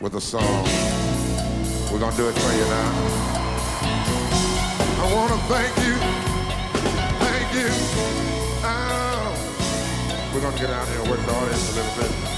with a song. We're gonna do it for you now. I wanna thank you, thank you. Oh. We're gonna get out here with the audience a little bit.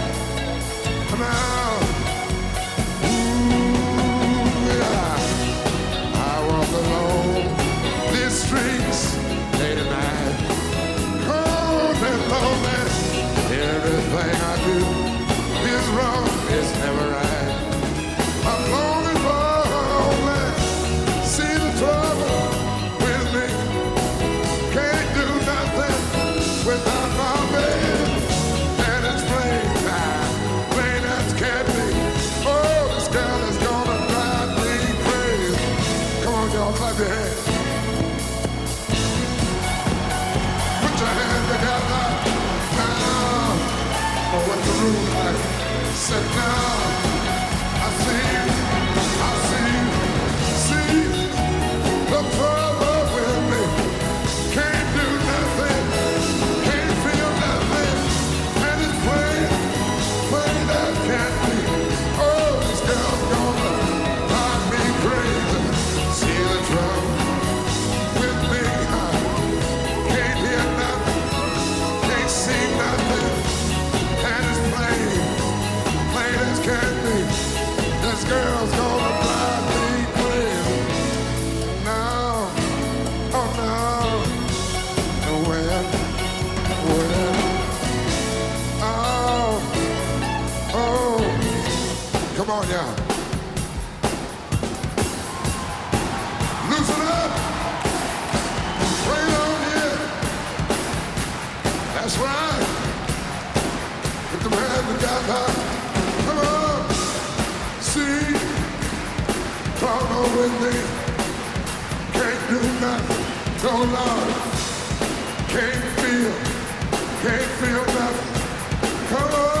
is never right. Come. Loosen up. Right on in. That's right. Get them hands down high. Come on. See. Come on with me. Can't do nothing. Don't no love. Can't feel. Can't feel nothing. Come on.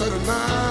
said, and